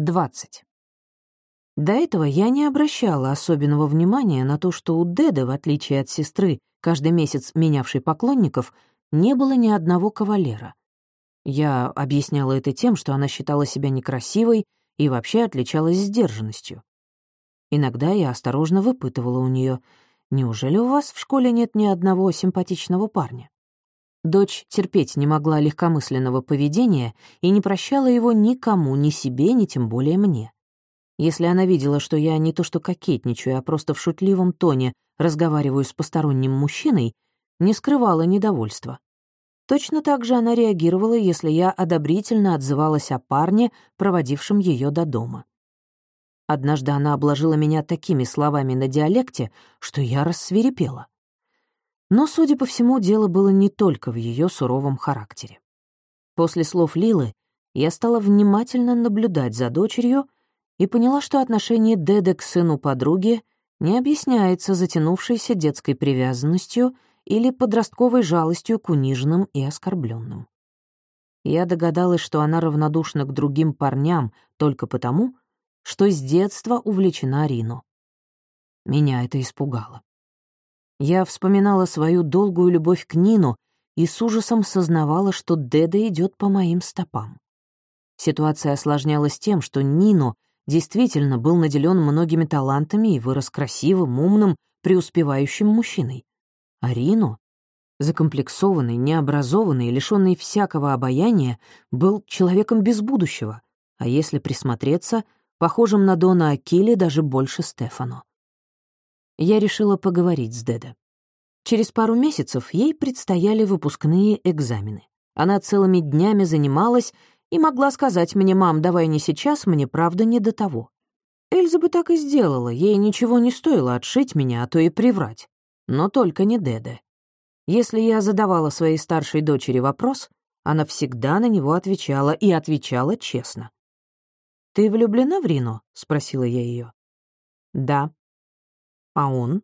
20. До этого я не обращала особенного внимания на то, что у Деда, в отличие от сестры, каждый месяц менявшей поклонников, не было ни одного кавалера. Я объясняла это тем, что она считала себя некрасивой и вообще отличалась сдержанностью. Иногда я осторожно выпытывала у нее, «Неужели у вас в школе нет ни одного симпатичного парня?» Дочь терпеть не могла легкомысленного поведения и не прощала его никому, ни себе, ни тем более мне. Если она видела, что я не то что кокетничаю, а просто в шутливом тоне разговариваю с посторонним мужчиной, не скрывала недовольства. Точно так же она реагировала, если я одобрительно отзывалась о парне, проводившем ее до дома. Однажды она обложила меня такими словами на диалекте, что я рассверепела. Но, судя по всему, дело было не только в ее суровом характере. После слов Лилы я стала внимательно наблюдать за дочерью и поняла, что отношение Деды к сыну подруги не объясняется затянувшейся детской привязанностью или подростковой жалостью к униженным и оскорбленным. Я догадалась, что она равнодушна к другим парням только потому, что с детства увлечена Рину. Меня это испугало. Я вспоминала свою долгую любовь к Нину и с ужасом сознавала, что Деда идет по моим стопам. Ситуация осложнялась тем, что Нино действительно был наделен многими талантами и вырос красивым, умным, преуспевающим мужчиной. А Рино, закомплексованный, необразованный, лишенный всякого обаяния, был человеком без будущего, а если присмотреться, похожим на Дона Акили даже больше Стефано я решила поговорить с Дедо. Через пару месяцев ей предстояли выпускные экзамены. Она целыми днями занималась и могла сказать мне, «Мам, давай не сейчас, мне правда не до того». Эльза бы так и сделала, ей ничего не стоило отшить меня, а то и приврать. Но только не Деде. Если я задавала своей старшей дочери вопрос, она всегда на него отвечала и отвечала честно. «Ты влюблена в Рино?» — спросила я ее. «Да», а он?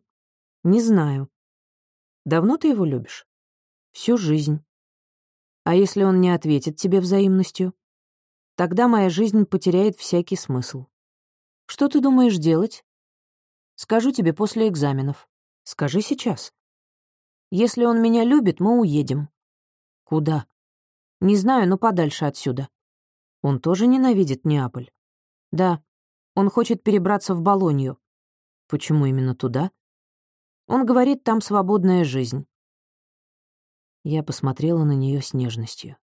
Не знаю. Давно ты его любишь? Всю жизнь. А если он не ответит тебе взаимностью? Тогда моя жизнь потеряет всякий смысл. Что ты думаешь делать? Скажу тебе после экзаменов. Скажи сейчас. Если он меня любит, мы уедем. Куда? Не знаю, но подальше отсюда. Он тоже ненавидит Неаполь. Да, он хочет перебраться в Болонью. Почему именно туда? Он говорит, там свободная жизнь. Я посмотрела на нее с нежностью.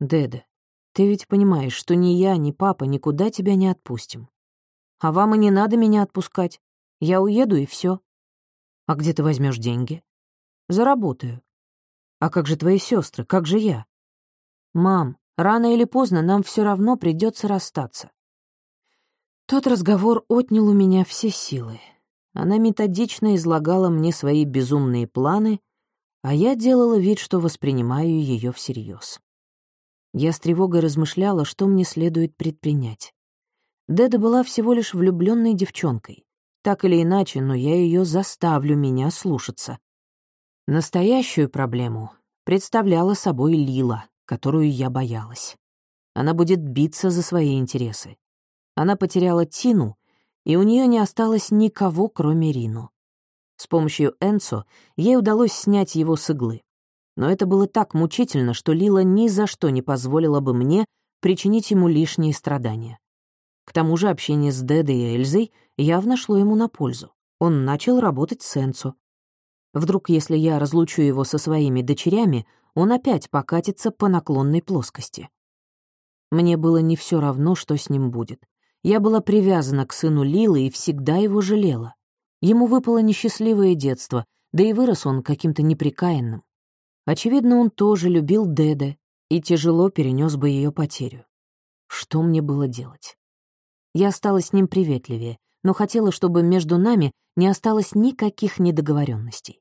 «Деда, ты ведь понимаешь, что ни я, ни папа никуда тебя не отпустим. А вам и не надо меня отпускать. Я уеду, и все. А где ты возьмешь деньги? Заработаю. А как же твои сестры? Как же я? Мам, рано или поздно нам все равно придется расстаться. Тот разговор отнял у меня все силы. Она методично излагала мне свои безумные планы, а я делала вид, что воспринимаю ее всерьез. Я с тревогой размышляла, что мне следует предпринять. Деда была всего лишь влюбленной девчонкой. Так или иначе, но я ее заставлю меня слушаться. Настоящую проблему представляла собой Лила, которую я боялась. Она будет биться за свои интересы. Она потеряла Тину, и у нее не осталось никого, кроме Рину. С помощью Энцо ей удалось снять его с иглы. Но это было так мучительно, что Лила ни за что не позволила бы мне причинить ему лишние страдания. К тому же общение с Дедой и Эльзой явно шло ему на пользу. Он начал работать с Энцо. Вдруг, если я разлучу его со своими дочерями, он опять покатится по наклонной плоскости. Мне было не все равно, что с ним будет. Я была привязана к сыну Лилы и всегда его жалела. Ему выпало несчастливое детство, да и вырос он каким-то неприкаянным. Очевидно, он тоже любил Деде и тяжело перенес бы ее потерю. Что мне было делать? Я осталась с ним приветливее, но хотела, чтобы между нами не осталось никаких недоговоренностей.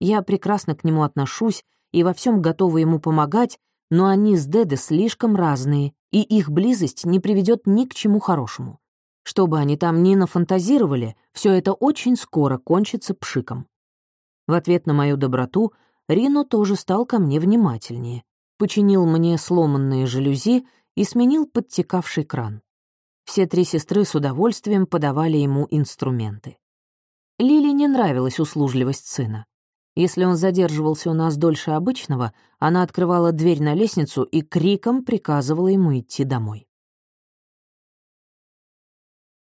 Я прекрасно к нему отношусь и во всем готова ему помогать, но они с Деде слишком разные, и их близость не приведет ни к чему хорошему. Что бы они там ни нафантазировали, все это очень скоро кончится пшиком. В ответ на мою доброту Рино тоже стал ко мне внимательнее, починил мне сломанные жалюзи и сменил подтекавший кран. Все три сестры с удовольствием подавали ему инструменты. Лили не нравилась услужливость сына. Если он задерживался у нас дольше обычного, она открывала дверь на лестницу и криком приказывала ему идти домой.